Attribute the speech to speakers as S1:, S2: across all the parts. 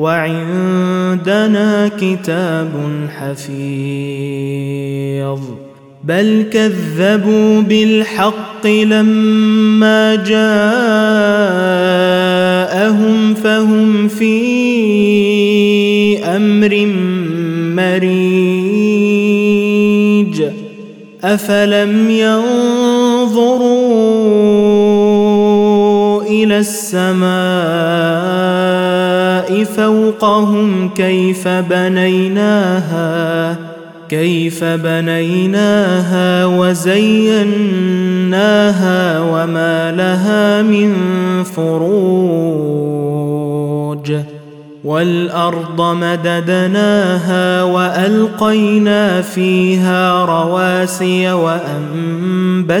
S1: وعندنا كتاب حفيظ. بل كذبوا بالحق لما جاءهم فهم في أمر مريج. أفلم ينظروا إلى السماء فوقهم كيف بنيناها كيف بنيناها وزيناها وما لها من فروج. والارض مددناها والقينا فيها رواسي وانبتنا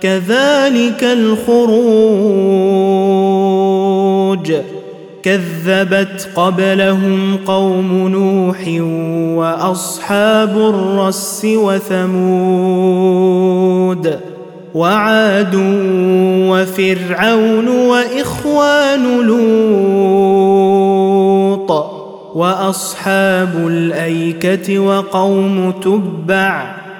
S1: كذلك الخروج. كذبت قبلهم قوم نوح وأصحاب الرس وثمود وعاد وفرعون وإخوان لوط وأصحاب الأيكة وقوم تبع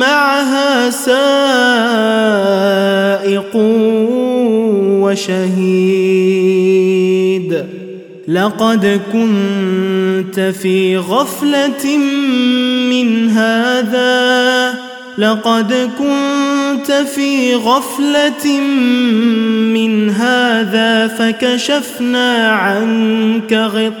S1: معها سائق وشهيد. لقد كنت في غفلة من هذا. لقد كنت في غفلة من هذا فكشفنا عنك غطاءك.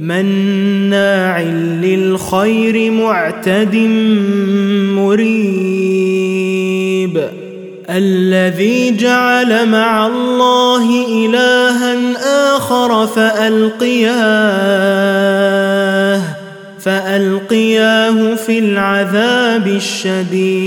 S1: مناع للخير معتد مريب. الذي جعل مع الله إلها آخر فألقياه فألقياه في العذاب الشديد.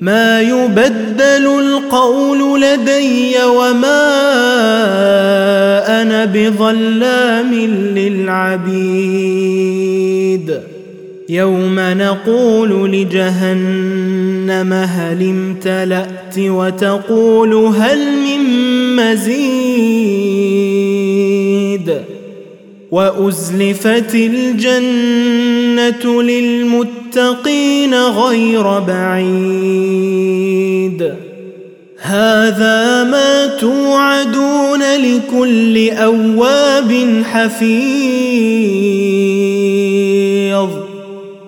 S1: ما يبدل القول لدي وما أنا بظلام للعبيد. يوم نقول لجهنم هل امتلأت وتقول هل من مزيد؟ وأزلفت الجنة للمتقين غير بعيد. هذا ما توعدون لكل أواب حفيظ.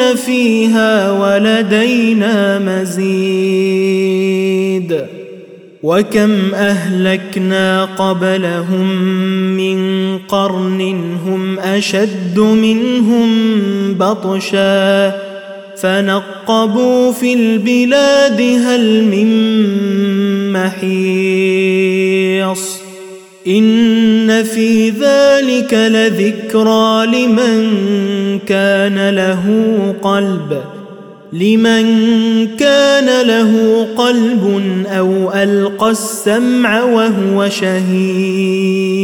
S1: فيها ولدينا مزيد. وكم أهلكنا قبلهم من قرن هم أشد منهم بطشا. فنقبوا في البلاد هل من محيص. في ذلك لذكرى لمن كان له قلب لمن كان له قلب أو القى السمع وهو شهيد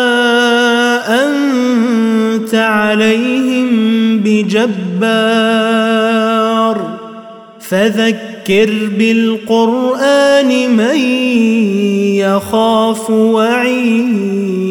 S1: عليهم بجبار فذكر بالقران من يخاف وعيد